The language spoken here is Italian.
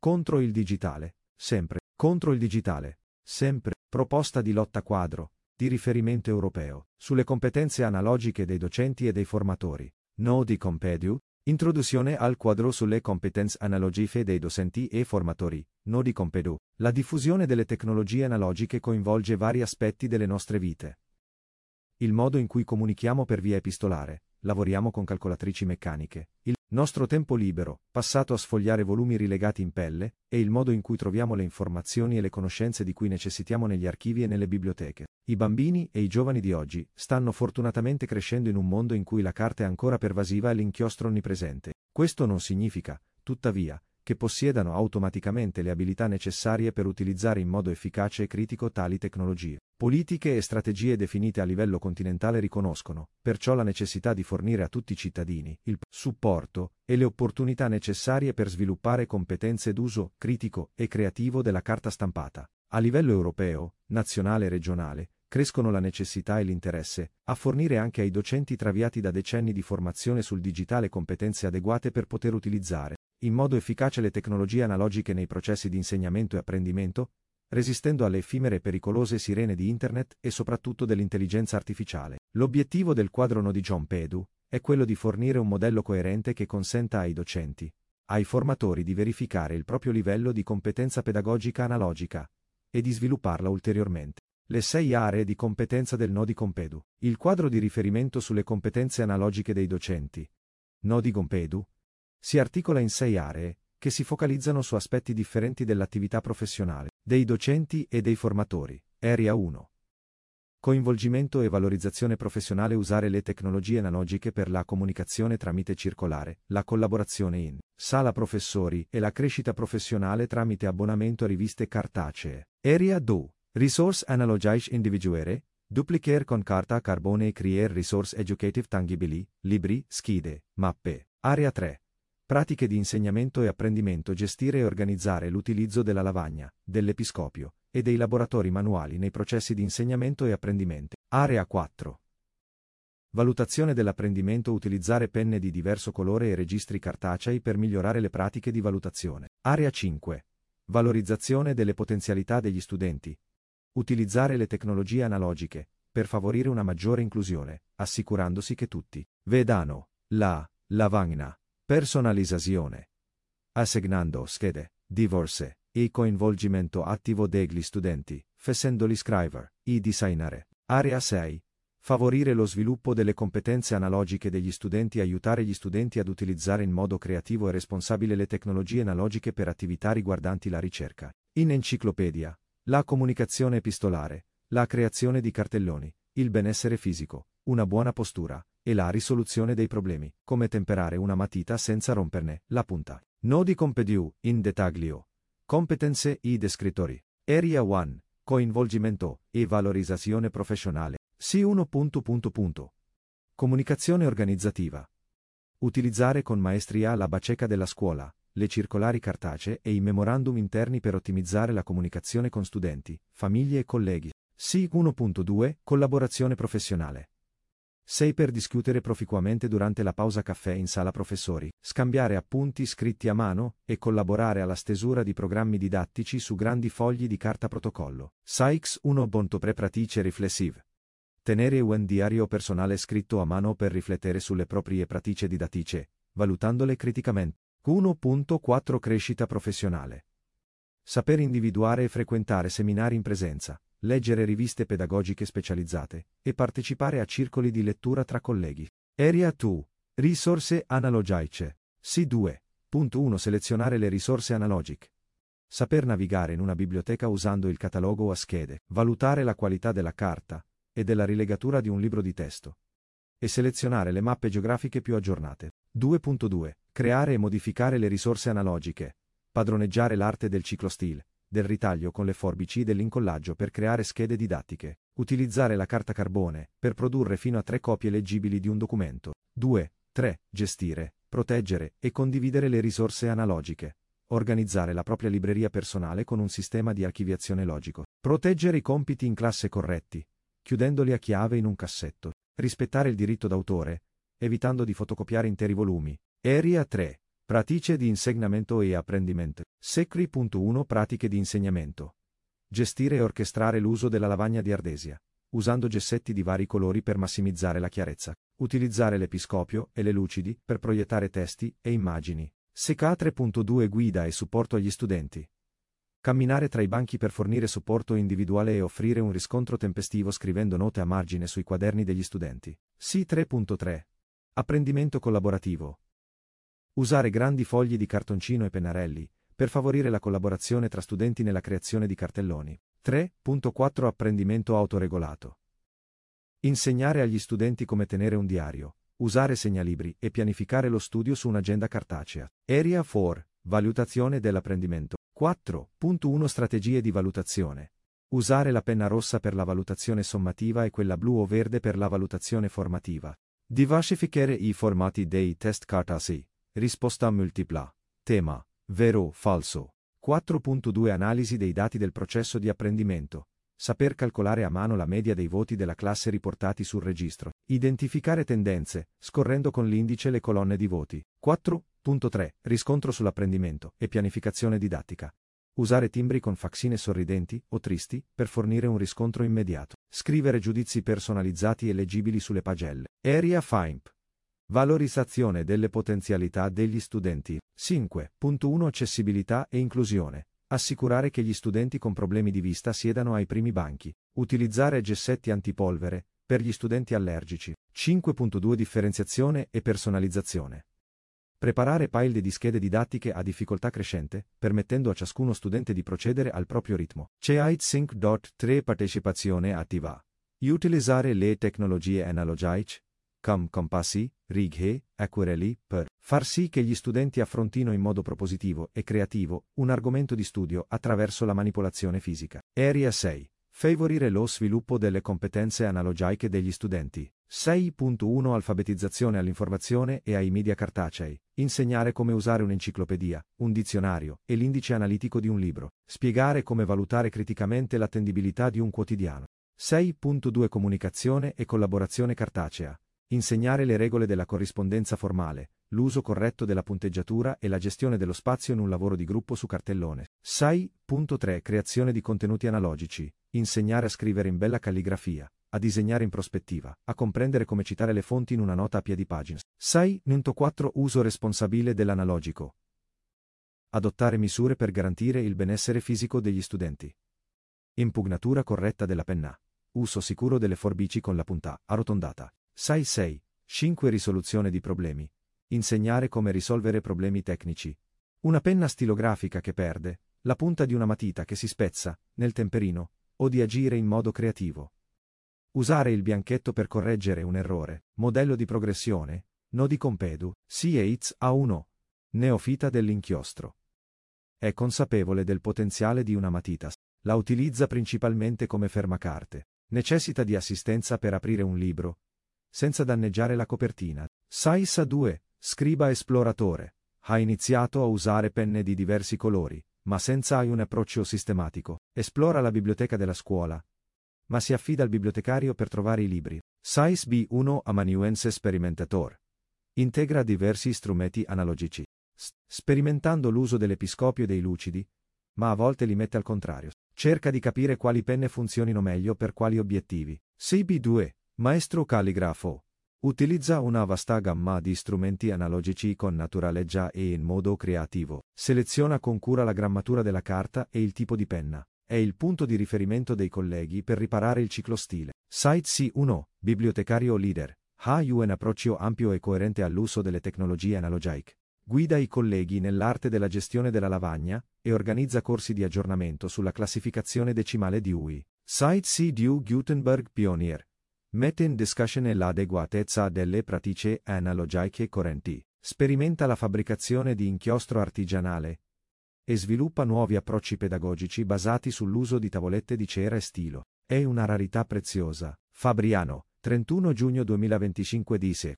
Contro il digitale. Sempre. Contro il digitale. Sempre. Proposta di lotta quadro. Di riferimento europeo. Sulle competenze analogiche dei docenti e dei formatori. No di Compedu. Introduzione al quadro sulle competenze analogiche dei docenti e formatori. No di Compedu. La diffusione delle tecnologie analogiche coinvolge vari aspetti delle nostre vite. Il modo in cui comunichiamo per via epistolare, lavoriamo con calcolatrici meccaniche, il nostro tempo libero, passato a sfogliare volumi rilegati in pelle, e il modo in cui troviamo le informazioni e le conoscenze di cui necessitiamo negli archivi e nelle biblioteche. I bambini e i giovani di oggi stanno fortunatamente crescendo in un mondo in cui la carta è ancora pervasiva e l'inchiostro onnipresente. Questo non significa, tuttavia, che possiedano automaticamente le abilità necessarie per utilizzare in modo efficace e critico tali tecnologie. Politiche e strategie definite a livello continentale riconoscono, perciò la necessità di fornire a tutti i cittadini il supporto e le opportunità necessarie per sviluppare competenze d'uso critico e creativo della carta stampata. A livello europeo, nazionale e regionale, crescono la necessità e l'interesse a fornire anche ai docenti traviati da decenni di formazione sul digitale competenze adeguate per poter utilizzare in modo efficace le tecnologie analogiche nei processi di insegnamento e apprendimento, resistendo alle effimere e pericolose sirene di Internet e soprattutto dell'intelligenza artificiale. L'obiettivo del quadrono di John Pedu è quello di fornire un modello coerente che consenta ai docenti, ai formatori di verificare il proprio livello di competenza pedagogica analogica e di svilupparla ulteriormente. Le sei aree di competenza del Nodi Compedu. Il quadro di riferimento sulle competenze analogiche dei docenti. Nodi Compedu si articola in sei aree, che si focalizzano su aspetti differenti dell'attività professionale, dei docenti e dei formatori. Area 1. Coinvolgimento e valorizzazione professionale Usare le tecnologie analogiche per la comunicazione tramite circolare, la collaborazione in sala professori e la crescita professionale tramite abbonamento a riviste cartacee. Area 2. Resource analogiche individuere, duplicare con carta carbone e creare resource educative tangibili, libri, schede, mappe. Area 3. Pratiche di insegnamento e apprendimento Gestire e organizzare l'utilizzo della lavagna, dell'episcopio e dei laboratori manuali nei processi di insegnamento e apprendimento. Area 4. Valutazione dell'apprendimento Utilizzare penne di diverso colore e registri cartacei per migliorare le pratiche di valutazione. Area 5. Valorizzazione delle potenzialità degli studenti. Utilizzare le tecnologie analogiche per favorire una maggiore inclusione, assicurandosi che tutti vedano la lavagna Personalizzazione. Assegnando schede, divorce, e coinvolgimento attivo degli studenti, facendoli scrivere, e designare. Area 6. Favorire lo sviluppo delle competenze analogiche degli studenti aiutare gli studenti ad utilizzare in modo creativo e responsabile le tecnologie analogiche per attività riguardanti la ricerca. In enciclopedia, la comunicazione epistolare, la creazione di cartelloni, il benessere fisico, una buona postura, e la risoluzione dei problemi, come temperare una matita senza romperne la punta. Nodi compediu, in dettaglio. Competenze i descrittori. Area 1. Coinvolgimento e valorizzazione professionale. C1. Comunicazione organizzativa. Utilizzare con maestria la baceca della scuola, le circolari cartacee e i memorandum interni per ottimizzare la comunicazione con studenti, famiglie e colleghi. C1.2 Collaborazione professionale. 6 per discutere proficuamente durante la pausa caffè in sala professori, scambiare appunti scritti a mano e collaborare alla stesura di programmi didattici su grandi fogli di carta protocollo. Sykes 1 Bonto pre pratice riflessive. Tenere un diario personale scritto a mano per riflettere sulle proprie pratiche didattiche, valutandole criticamente. 1.4 Crescita professionale. Saper individuare e frequentare seminari in presenza, leggere riviste pedagogiche specializzate e partecipare a circoli di lettura tra colleghi. Area 2. Risorse analogiche. C2.1 Selezionare le risorse analogiche. Saper navigare in una biblioteca usando il catalogo a schede, valutare la qualità della carta e della rilegatura di un libro di testo e selezionare le mappe geografiche più aggiornate. 2.2 Creare e modificare le risorse analogiche. Padroneggiare l'arte del ciclostile del ritaglio con le forbici e dell'incollaggio per creare schede didattiche, utilizzare la carta carbone per produrre fino a tre copie leggibili di un documento. 2. 3. Gestire, proteggere e condividere le risorse analogiche. Organizzare la propria libreria personale con un sistema di archiviazione logico. Proteggere i compiti in classe corretti, chiudendoli a chiave in un cassetto. Rispettare il diritto d'autore, evitando di fotocopiare interi volumi. Area 3. Pratiche di insegnamento e apprendimento. Secri.1 Pratiche di insegnamento. Gestire e orchestrare l'uso della lavagna di ardesia, usando gessetti di vari colori per massimizzare la chiarezza. Utilizzare l'episcopio e le lucidi per proiettare testi e immagini. Seca 3.2 Guida e supporto agli studenti. Camminare tra i banchi per fornire supporto individuale e offrire un riscontro tempestivo scrivendo note a margine sui quaderni degli studenti. C 3.3. Apprendimento collaborativo. Usare grandi fogli di cartoncino e pennarelli, per favorire la collaborazione tra studenti nella creazione di cartelloni. 3.4 Apprendimento autoregolato. Insegnare agli studenti come tenere un diario, usare segnalibri e pianificare lo studio su un'agenda cartacea. Area 4. Valutazione dell'apprendimento. 4.1 Strategie di valutazione. Usare la penna rossa per la valutazione sommativa e quella blu o verde per la valutazione formativa. Diversificare i formati dei test cartacei. Risposta multipla. Tema. Vero, falso. 4.2 Analisi dei dati del processo di apprendimento. Saper calcolare a mano la media dei voti della classe riportati sul registro. Identificare tendenze, scorrendo con l'indice le colonne di voti. 4.3 Riscontro sull'apprendimento e pianificazione didattica. Usare timbri con faxine sorridenti o tristi per fornire un riscontro immediato. Scrivere giudizi personalizzati e leggibili sulle pagelle. Area FIMP. Valorizzazione delle potenzialità degli studenti. 5.1 Accessibilità e inclusione. Assicurare che gli studenti con problemi di vista siedano ai primi banchi. Utilizzare gessetti antipolvere per gli studenti allergici. 5.2 Differenziazione e personalizzazione. Preparare pile di schede didattiche a difficoltà crescente, permettendo a ciascuno studente di procedere al proprio ritmo. CEIT Sync.3 Partecipazione attiva. Utilizzare le tecnologie analogiche com compassi, righe, acquerelli, per far sì che gli studenti affrontino in modo propositivo e creativo un argomento di studio attraverso la manipolazione fisica. Area 6. Favorire lo sviluppo delle competenze analogiche degli studenti. 6.1 Alfabetizzazione all'informazione e ai media cartacei. Insegnare come usare un'enciclopedia, un dizionario e l'indice analitico di un libro. Spiegare come valutare criticamente l'attendibilità di un quotidiano. 6.2 Comunicazione e collaborazione cartacea. Insegnare le regole della corrispondenza formale, l'uso corretto della punteggiatura e la gestione dello spazio in un lavoro di gruppo su cartellone. 6.3 Creazione di contenuti analogici. Insegnare a scrivere in bella calligrafia, a disegnare in prospettiva, a comprendere come citare le fonti in una nota a piedi pagina. 6.4 Uso responsabile dell'analogico. Adottare misure per garantire il benessere fisico degli studenti. Impugnatura corretta della penna. Uso sicuro delle forbici con la punta arrotondata. 6-6. 5 Risoluzione di problemi. Insegnare come risolvere problemi tecnici. Una penna stilografica che perde, la punta di una matita che si spezza, nel temperino, o di agire in modo creativo. Usare il bianchetto per correggere un errore, modello di progressione, nodi compedu, C8 A1. Neofita dell'inchiostro. È consapevole del potenziale di una matita. La utilizza principalmente come fermacarte. Necessita di assistenza per aprire un libro, senza danneggiare la copertina. Saisa 2, scriba esploratore. Ha iniziato a usare penne di diversi colori, ma senza un approccio sistematico. Esplora la biblioteca della scuola, ma si affida al bibliotecario per trovare i libri. Sais B1 Amanuense Experimentator. Integra diversi strumenti analogici, sperimentando l'uso dell'episcopio e dei lucidi, ma a volte li mette al contrario. Cerca di capire quali penne funzionino meglio per quali obiettivi. CB2 Maestro calligrafo. Utilizza una vasta gamma di strumenti analogici con naturalezza e in modo creativo. Seleziona con cura la grammatura della carta e il tipo di penna. È il punto di riferimento dei colleghi per riparare il ciclo stile. Site C1, bibliotecario leader. Ha un approccio ampio e coerente all'uso delle tecnologie analogiche. Guida i colleghi nell'arte della gestione della lavagna e organizza corsi di aggiornamento sulla classificazione decimale di UI. Site C. Dew Gutenberg Pioneer mette in discussione l'adeguatezza delle pratiche analogiche correnti, sperimenta la fabbricazione di inchiostro artigianale e sviluppa nuovi approcci pedagogici basati sull'uso di tavolette di cera e stilo. È una rarità preziosa. Fabriano, 31 giugno 2025 disse,